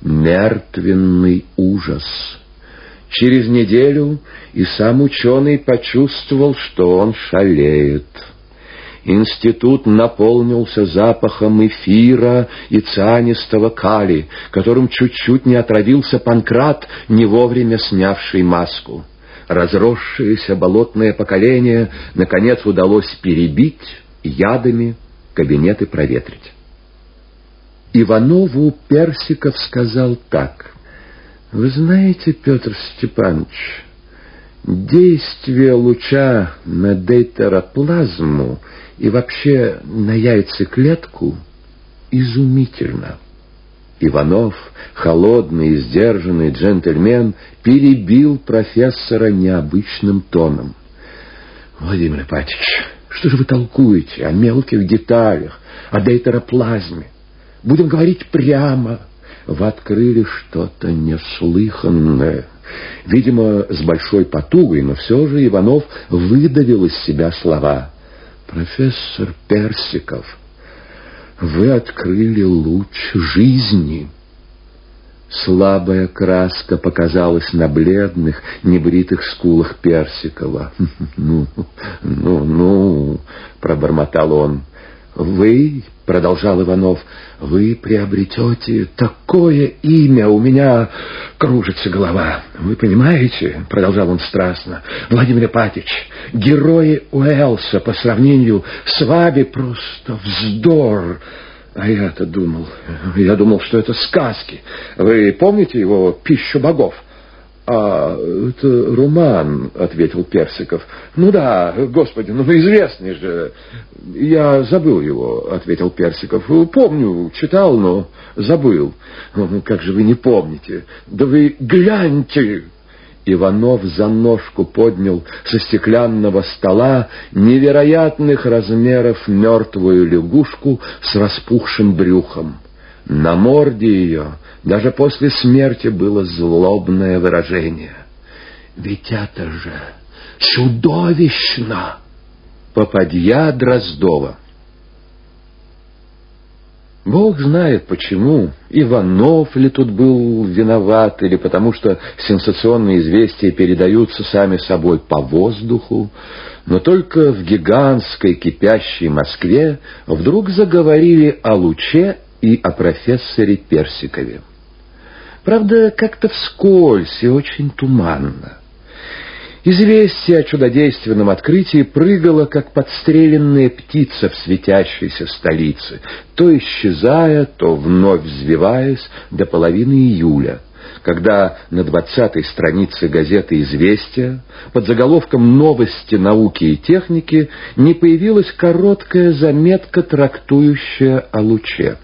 мертвенный ужас. Через неделю и сам ученый почувствовал, что он шалеет. Институт наполнился запахом эфира и цианистого кали, которым чуть-чуть не отравился Панкрат, не вовремя снявший маску. Разросшееся болотное поколение наконец удалось перебить ядами, кабинеты проветрить. Иванову Персиков сказал так. «Вы знаете, Петр Степанович, действие луча на дейтероплазму и вообще на яйцеклетку изумительно». Иванов, холодный и сдержанный джентльмен, перебил профессора необычным тоном. «Владимир Ипатьевич, что же вы толкуете о мелких деталях, о дейтероплазме? Будем говорить прямо. Вы открыли что-то неслыханное. Видимо, с большой потугой, но все же Иванов выдавил из себя слова. «Профессор Персиков, вы открыли луч жизни». Слабая краска показалась на бледных, небритых скулах Персикова. «Ну, ну, ну», — пробормотал он, — «вы — продолжал Иванов, — вы приобретете такое имя, у меня кружится голова. Вы понимаете, — продолжал он страстно, — Владимир Ипатич, герои Уэлса по сравнению с вами просто вздор. А я-то думал, я думал, что это сказки. Вы помните его «Пищу богов»? «А, это роман», — ответил Персиков. «Ну да, господи, ну известный же». «Я забыл его», — ответил Персиков. «Помню, читал, но забыл». «Ну, как же вы не помните? Да вы гляньте!» Иванов за ножку поднял со стеклянного стола невероятных размеров мертвую лягушку с распухшим брюхом. На морде ее даже после смерти было злобное выражение. «Ведь это же чудовищно!» Попадья Дроздова. Бог знает почему, Иванов ли тут был виноват, или потому что сенсационные известия передаются сами собой по воздуху, но только в гигантской кипящей Москве вдруг заговорили о луче и о профессоре Персикове. Правда, как-то вскользь и очень туманно. Известие о чудодейственном открытии прыгало, как подстреленная птица в светящейся столице, то исчезая, то вновь взвиваясь до половины июля, когда на двадцатой странице газеты «Известия» под заголовком «Новости науки и техники» не появилась короткая заметка, трактующая о луче.